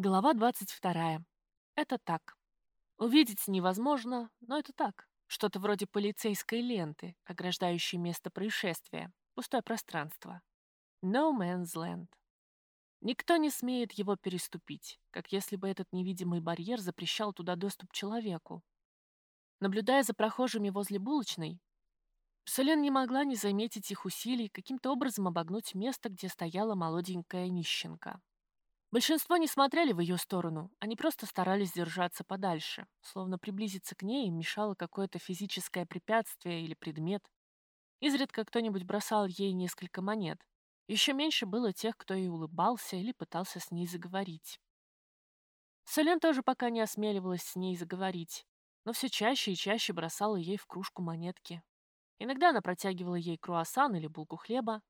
Глава 22. Это так. Увидеть невозможно, но это так. Что-то вроде полицейской ленты, ограждающей место происшествия. Пустое пространство. No man's land. Никто не смеет его переступить, как если бы этот невидимый барьер запрещал туда доступ человеку. Наблюдая за прохожими возле булочной, Солен не могла не заметить их усилий каким-то образом обогнуть место, где стояла молоденькая нищенка. Большинство не смотрели в ее сторону, они просто старались держаться подальше, словно приблизиться к ней мешало какое-то физическое препятствие или предмет. Изредка кто-нибудь бросал ей несколько монет. Еще меньше было тех, кто ей улыбался или пытался с ней заговорить. Солен тоже пока не осмеливалась с ней заговорить, но все чаще и чаще бросала ей в кружку монетки. Иногда она протягивала ей круассан или булку хлеба,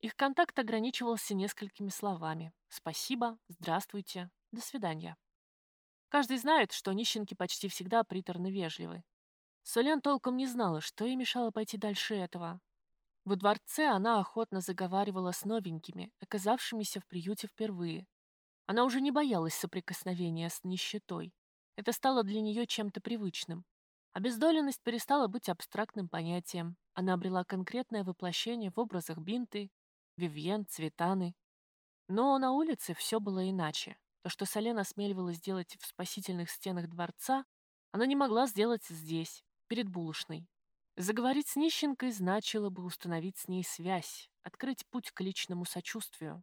их контакт ограничивался несколькими словами «спасибо», «здравствуйте», «до свидания». Каждый знает, что нищенки почти всегда приторно вежливы. Солен толком не знала, что ей мешало пойти дальше этого. Во дворце она охотно заговаривала с новенькими, оказавшимися в приюте впервые. Она уже не боялась соприкосновения с нищетой. Это стало для нее чем-то привычным. Обездоленность перестала быть абстрактным понятием. Она обрела конкретное воплощение в образах Бинты, Вивьен, Цветаны. Но на улице все было иначе. То, что Солен осмеливалась сделать в спасительных стенах дворца, она не могла сделать здесь, перед булочной. Заговорить с нищенкой значило бы установить с ней связь, открыть путь к личному сочувствию.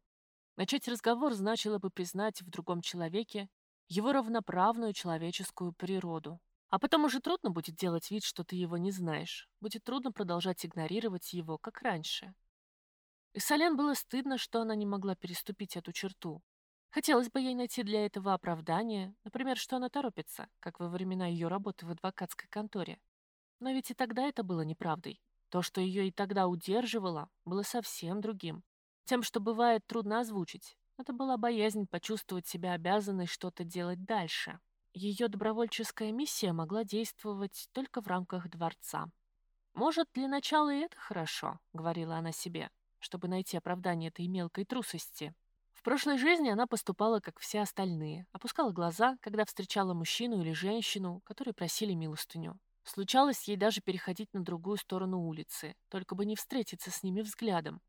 Начать разговор значило бы признать в другом человеке его равноправную человеческую природу. А потом уже трудно будет делать вид, что ты его не знаешь. Будет трудно продолжать игнорировать его, как раньше. И Солен было стыдно, что она не могла переступить эту черту. Хотелось бы ей найти для этого оправдание, например, что она торопится, как во времена ее работы в адвокатской конторе. Но ведь и тогда это было неправдой. То, что ее и тогда удерживало, было совсем другим. Тем, что бывает трудно озвучить. Это была боязнь почувствовать себя обязанной что-то делать дальше. Ее добровольческая миссия могла действовать только в рамках дворца. «Может, для начала и это хорошо», — говорила она себе чтобы найти оправдание этой мелкой трусости. В прошлой жизни она поступала, как все остальные, опускала глаза, когда встречала мужчину или женщину, которые просили милостыню. Случалось ей даже переходить на другую сторону улицы, только бы не встретиться с ними взглядом.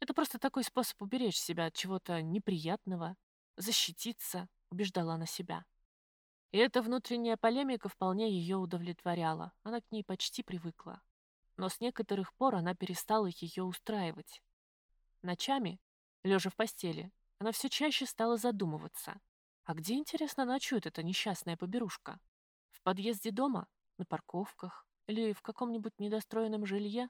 Это просто такой способ уберечь себя от чего-то неприятного, защититься, убеждала она себя. И эта внутренняя полемика вполне ее удовлетворяла, она к ней почти привыкла. Но с некоторых пор она перестала ее устраивать. Ночами, лежа в постели, она все чаще стала задумываться. А где, интересно, ночует эта несчастная поберушка? В подъезде дома? На парковках? Или в каком-нибудь недостроенном жилье?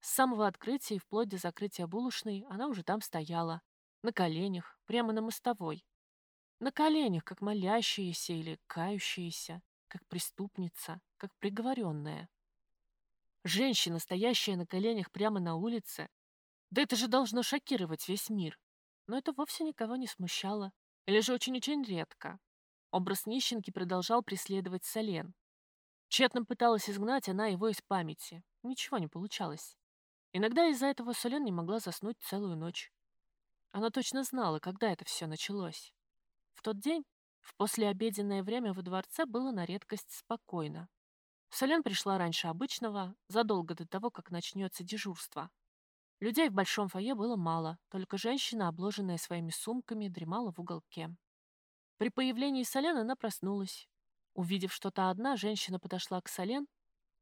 С самого открытия и вплоть до закрытия булочной она уже там стояла. На коленях, прямо на мостовой. На коленях, как молящаяся или кающаяся, как преступница, как приговоренная. Женщина, стоящая на коленях прямо на улице, да это же должно шокировать весь мир. Но это вовсе никого не смущало. Или же очень-очень редко. Образ нищенки продолжал преследовать Солен. Тщетно пыталась изгнать она его из памяти. Ничего не получалось. Иногда из-за этого Солен не могла заснуть целую ночь. Она точно знала, когда это все началось. В тот день, в послеобеденное время во дворце было на редкость спокойно. Солен пришла раньше обычного, задолго до того, как начнется дежурство. Людей в большом фойе было мало, только женщина, обложенная своими сумками, дремала в уголке. При появлении Солен она проснулась. Увидев, что та одна, женщина подошла к Солен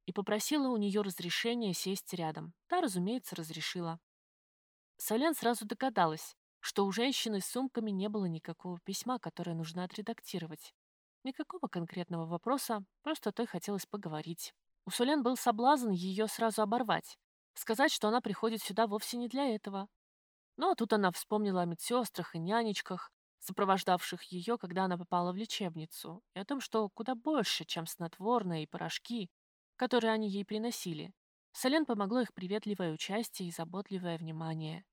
и попросила у нее разрешения сесть рядом. Та, разумеется, разрешила. Солен сразу догадалась, что у женщины с сумками не было никакого письма, которое нужно отредактировать. Никакого конкретного вопроса, просто той хотелось поговорить. У Солен был соблазн ее сразу оборвать, сказать, что она приходит сюда вовсе не для этого. Но тут она вспомнила о медсестрах и нянечках, сопровождавших ее, когда она попала в лечебницу, и о том, что куда больше, чем снотворные и порошки, которые они ей приносили. Солен помогло их приветливое участие и заботливое внимание.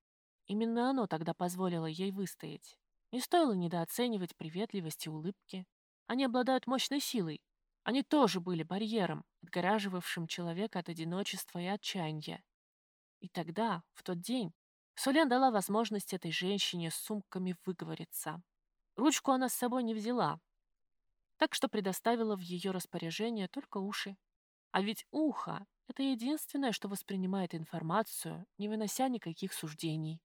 Именно оно тогда позволило ей выстоять. Не стоило недооценивать приветливость и улыбки. Они обладают мощной силой. Они тоже были барьером, отгораживавшим человека от одиночества и отчаяния. И тогда, в тот день, Солен дала возможность этой женщине с сумками выговориться. Ручку она с собой не взяла, так что предоставила в ее распоряжение только уши. А ведь ухо — это единственное, что воспринимает информацию, не вынося никаких суждений.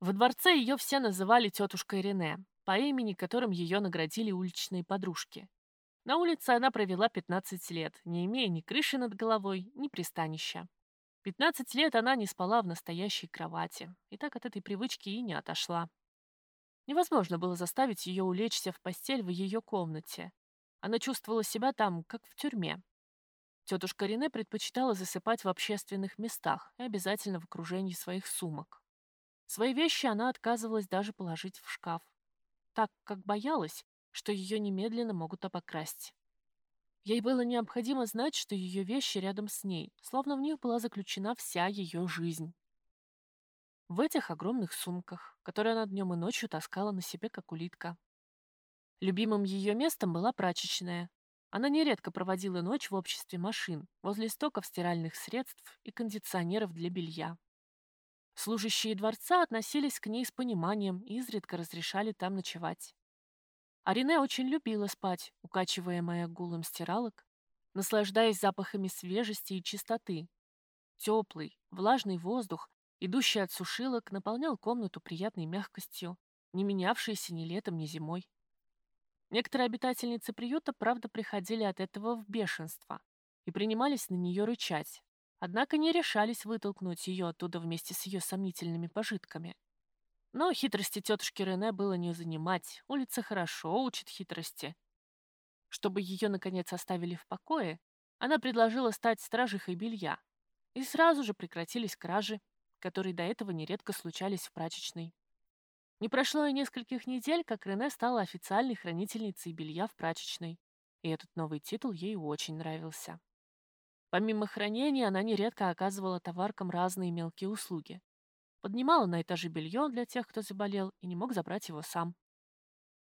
Во дворце ее все называли тетушкой Рене, по имени которым ее наградили уличные подружки. На улице она провела 15 лет, не имея ни крыши над головой, ни пристанища. 15 лет она не спала в настоящей кровати, и так от этой привычки и не отошла. Невозможно было заставить ее улечься в постель в ее комнате. Она чувствовала себя там, как в тюрьме. Тетушка Рене предпочитала засыпать в общественных местах и обязательно в окружении своих сумок. Свои вещи она отказывалась даже положить в шкаф, так как боялась, что ее немедленно могут обокрасть. Ей было необходимо знать, что ее вещи рядом с ней, словно в них была заключена вся ее жизнь. В этих огромных сумках, которые она днем и ночью таскала на себе, как улитка. Любимым ее местом была прачечная. Она нередко проводила ночь в обществе машин, возле стоков стиральных средств и кондиционеров для белья. Служащие дворца относились к ней с пониманием и изредка разрешали там ночевать. Арине очень любила спать, укачиваемая гулом стиралок, наслаждаясь запахами свежести и чистоты. Теплый, влажный воздух, идущий от сушилок, наполнял комнату приятной мягкостью, не менявшейся ни летом, ни зимой. Некоторые обитательницы приюта, правда, приходили от этого в бешенство и принимались на нее рычать, однако не решались вытолкнуть ее оттуда вместе с ее сомнительными пожитками. Но хитрости тетушки Рене было не занимать. Улица хорошо учит хитрости. Чтобы ее, наконец, оставили в покое, она предложила стать стражихой белья. И сразу же прекратились кражи, которые до этого нередко случались в прачечной. Не прошло и нескольких недель, как Рене стала официальной хранительницей белья в прачечной, и этот новый титул ей очень нравился. Помимо хранения, она нередко оказывала товаркам разные мелкие услуги. Поднимала на этаже белье для тех, кто заболел и не мог забрать его сам.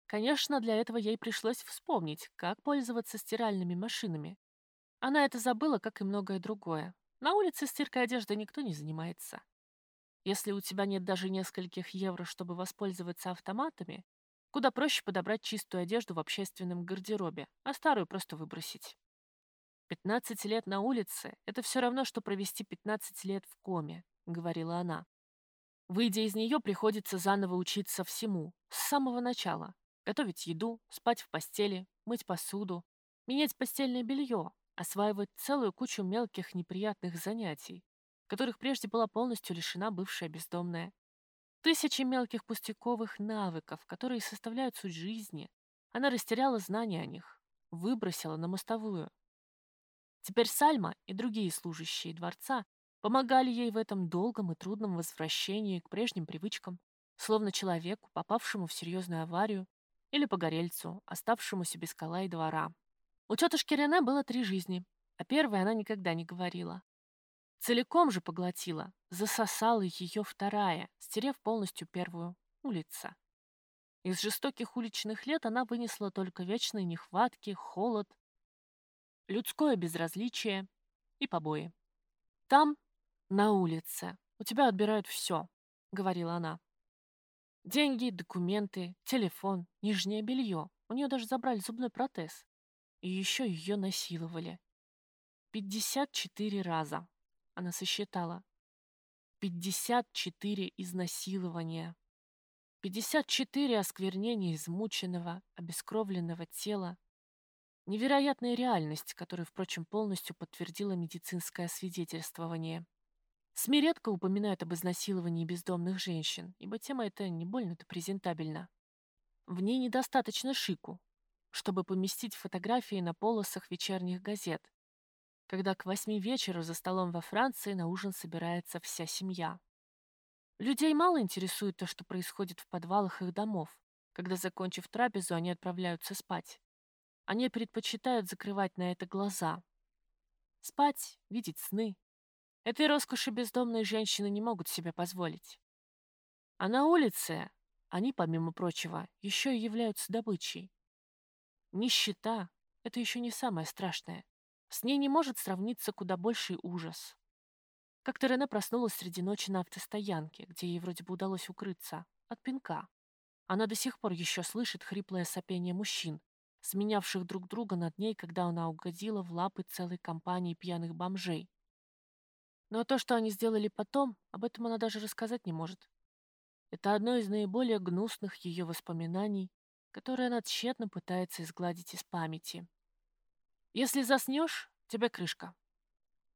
Конечно, для этого ей пришлось вспомнить, как пользоваться стиральными машинами. Она это забыла, как и многое другое. На улице стиркой одежды никто не занимается. Если у тебя нет даже нескольких евро, чтобы воспользоваться автоматами, куда проще подобрать чистую одежду в общественном гардеробе, а старую просто выбросить. 15 лет на улице — это все равно, что провести 15 лет в коме, говорила она. Выйдя из нее, приходится заново учиться всему, с самого начала. Готовить еду, спать в постели, мыть посуду, менять постельное белье, осваивать целую кучу мелких неприятных занятий, которых прежде была полностью лишена бывшая бездомная. Тысячи мелких пустяковых навыков, которые составляют суть жизни. Она растеряла знания о них, выбросила на мостовую. Теперь Сальма и другие служащие дворца помогали ей в этом долгом и трудном возвращении к прежним привычкам, словно человеку, попавшему в серьезную аварию, или погорельцу, оставшемуся без кола и двора. У тетушки Рене было три жизни, а первой она никогда не говорила. Целиком же поглотила, засосала ее вторая, стерев полностью первую — улица. Из жестоких уличных лет она вынесла только вечные нехватки, холод, людское безразличие и побои. Там «На улице. У тебя отбирают все», — говорила она. Деньги, документы, телефон, нижнее белье. У нее даже забрали зубной протез. И еще ее насиловали. 54 раза. Она сосчитала. 54 изнасилования. 54 осквернения измученного, обескровленного тела. Невероятная реальность, которую, впрочем, полностью подтвердило медицинское освидетельствование. СМИ редко упоминают об изнасиловании бездомных женщин, ибо тема эта не больно-то презентабельна. В ней недостаточно шику, чтобы поместить фотографии на полосах вечерних газет, когда к восьми вечера за столом во Франции на ужин собирается вся семья. Людей мало интересует то, что происходит в подвалах их домов, когда, закончив трапезу, они отправляются спать. Они предпочитают закрывать на это глаза. Спать, видеть сны, Этой роскоши бездомные женщины не могут себе позволить. А на улице они, помимо прочего, еще и являются добычей. Нищета — это еще не самое страшное. С ней не может сравниться куда больший ужас. Как-то Рене проснулась среди ночи на автостоянке, где ей вроде бы удалось укрыться от пинка. Она до сих пор еще слышит хриплое сопение мужчин, сменявших друг друга над ней, когда она угодила в лапы целой компании пьяных бомжей. Но то, что они сделали потом, об этом она даже рассказать не может. Это одно из наиболее гнусных ее воспоминаний, которое она тщетно пытается изгладить из памяти. «Если заснешь, тебе крышка».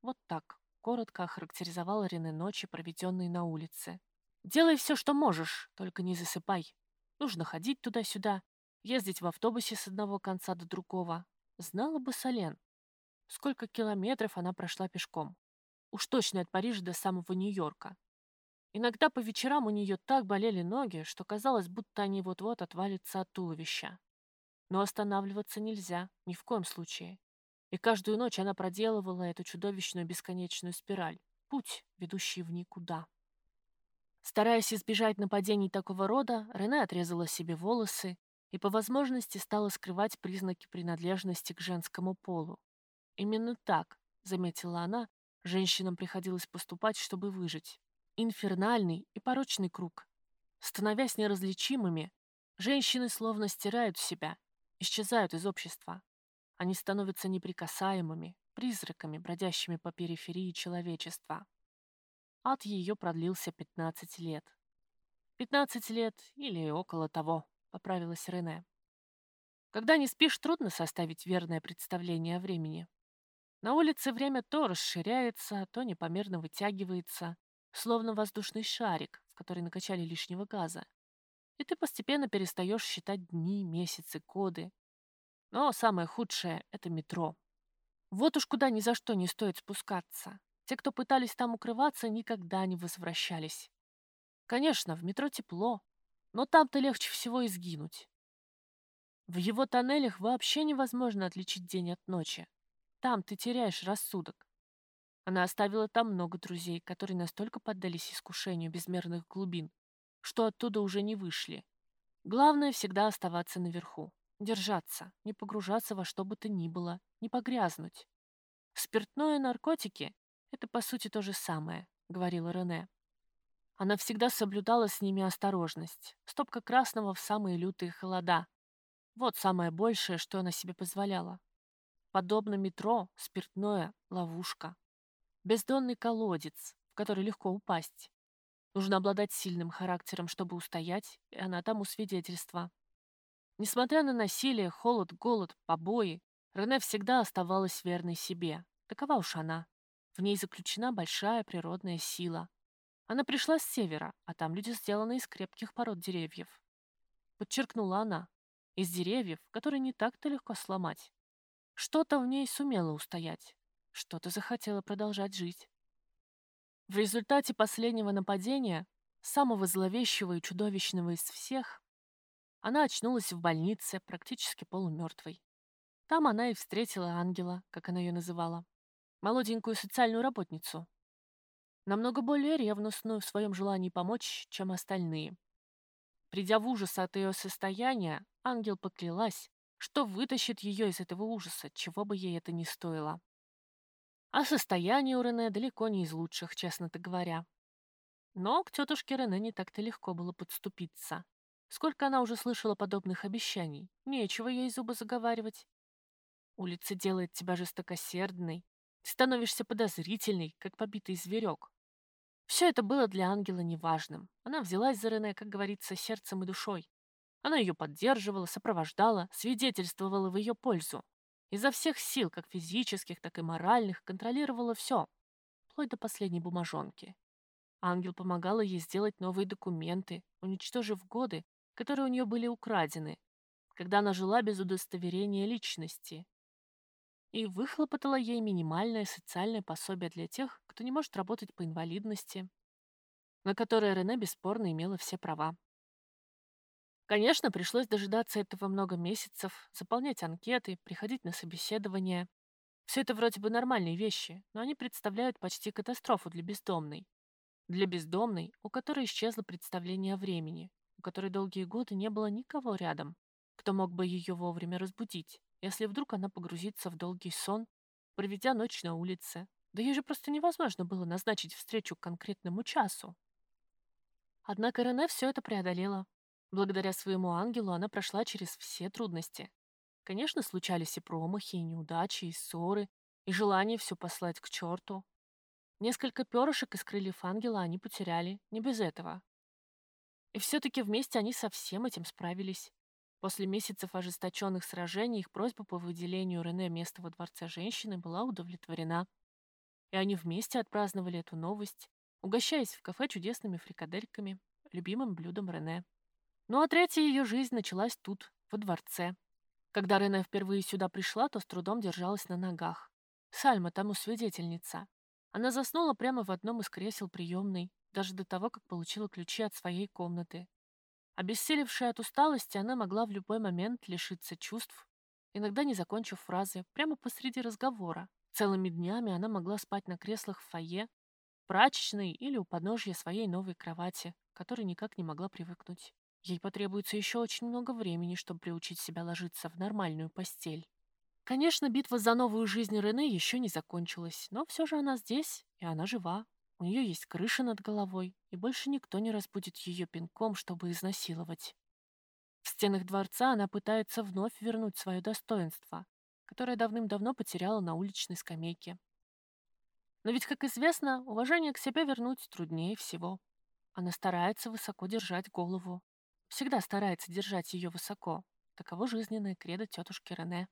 Вот так коротко охарактеризовала Рене ночи, проведенные на улице. «Делай все, что можешь, только не засыпай. Нужно ходить туда-сюда, ездить в автобусе с одного конца до другого. Знала бы Солен, сколько километров она прошла пешком. Уж точно от Парижа до самого Нью-Йорка. Иногда по вечерам у нее так болели ноги, что казалось, будто они вот-вот отвалятся от туловища. Но останавливаться нельзя, ни в коем случае. И каждую ночь она проделывала эту чудовищную бесконечную спираль, путь, ведущий в никуда. Стараясь избежать нападений такого рода, Рене отрезала себе волосы и по возможности стала скрывать признаки принадлежности к женскому полу. Именно так, заметила она, женщинам приходилось поступать, чтобы выжить. Инфернальный и порочный круг. Становясь неразличимыми, женщины словно стирают себя, исчезают из общества. Они становятся неприкасаемыми, призраками, бродящими по периферии человечества. Ад ее продлился 15 лет. 15 лет или около того, поправилась Рене. Когда не спишь, трудно составить верное представление о времени. На улице время то расширяется, то непомерно вытягивается, словно воздушный шарик, в который накачали лишнего газа. И ты постепенно перестаешь считать дни, месяцы, годы. Но самое худшее — это метро. Вот уж куда ни за что не стоит спускаться. Те, кто пытались там укрываться, никогда не возвращались. Конечно, в метро тепло, но там-то легче всего изгинуть. В его тоннелях вообще невозможно отличить день от ночи. Там ты теряешь рассудок. Она оставила там много друзей, которые настолько поддались искушению безмерных глубин, что оттуда уже не вышли. Главное всегда оставаться наверху, держаться, не погружаться во что бы то ни было, не погрязнуть. Спиртное и наркотики — это по сути то же самое, говорила Рене. Она всегда соблюдала с ними осторожность. Стопка красного в самые лютые холода. Вот самое большее, что она себе позволяла. Подобно метро, спиртное — ловушка. Бездонный колодец, в который легко упасть. Нужно обладать сильным характером, чтобы устоять, и она тому свидетельство. Несмотря на насилие, холод, голод, побои, Рене всегда оставалась верной себе. Такова уж она. В ней заключена большая природная сила. Она пришла с севера, а там люди сделаны из крепких пород деревьев. Подчеркнула она. Из деревьев, которые не так-то легко сломать. Что-то в ней сумело устоять. Что-то захотела продолжать жить. В результате последнего нападения, самого зловещего и чудовищного из всех, она очнулась в больнице, практически полумертвой. Там она и встретила ангела, как она ее называла, молоденькую социальную работницу, намного более ревностную в своем желании помочь, чем остальные. Придя в ужас от ее состояния, ангел поклялась, что вытащит ее из этого ужаса, чего бы ей это ни стоило. А состояние у Рене далеко не из лучших, честно-то говоря. Но к тетушке Рене не так-то легко было подступиться. Сколько она уже слышала подобных обещаний. Нечего ей зубы заговаривать. Улица делает тебя жестокосердной. Становишься подозрительной, как побитый зверек. Все это было для ангела неважным. Она взялась за Рене, как говорится, сердцем и душой. Она ее поддерживала, сопровождала, свидетельствовала в ее пользу. Изо всех сил, как физических, так и моральных, контролировала все, вплоть до последней бумажонки. Ангел помогала ей сделать новые документы, уничтожив годы, которые у нее были украдены, когда она жила без удостоверения личности. И выхлопотала ей минимальное социальное пособие для тех, кто не может работать по инвалидности, на которое Рене бесспорно имела все права. Конечно, пришлось дожидаться этого много месяцев, заполнять анкеты, приходить на собеседование. Все это вроде бы нормальные вещи, но они представляют почти катастрофу для бездомной. Для бездомной, у которой исчезло представление о времени, у которой долгие годы не было никого рядом, кто мог бы ее вовремя разбудить, если вдруг она погрузится в долгий сон, проведя ночь на улице. Да ей же просто невозможно было назначить встречу к конкретному часу. Однако Рене все это преодолела, Благодаря своему ангелу она прошла через все трудности. Конечно, случались и промахи, и неудачи, и ссоры, и желание все послать к черту. Несколько перышек из крыльев ангела они потеряли, не без этого. И все-таки вместе они со всем этим справились. После месяцев ожесточенных сражений их просьба по выделению Рене места во дворце женщины была удовлетворена. И они вместе отпраздновали эту новость, угощаясь в кафе чудесными фрикадельками, любимым блюдом Рене. Ну а третья ее жизнь началась тут, во дворце. Когда Рене впервые сюда пришла, то с трудом держалась на ногах. Сальма тому свидетельница. Она заснула прямо в одном из кресел приемной, даже до того, как получила ключи от своей комнаты. Обессилевшая от усталости, она могла в любой момент лишиться чувств, иногда не закончив фразы, прямо посреди разговора. Целыми днями она могла спать на креслах в фойе, прачечной или у подножья своей новой кровати, которой никак не могла привыкнуть. Ей потребуется еще очень много времени, чтобы приучить себя ложиться в нормальную постель. Конечно, битва за новую жизнь Рене еще не закончилась, но все же она здесь, и она жива. У нее есть крыша над головой, и больше никто не разбудит ее пинком, чтобы изнасиловать. В стенах дворца она пытается вновь вернуть свое достоинство, которое давным-давно потеряла на уличной скамейке. Но ведь, как известно, уважение к себе вернуть труднее всего. Она старается высоко держать голову, всегда старается держать ее высоко. Таково жизненное кредо тетушки Рене.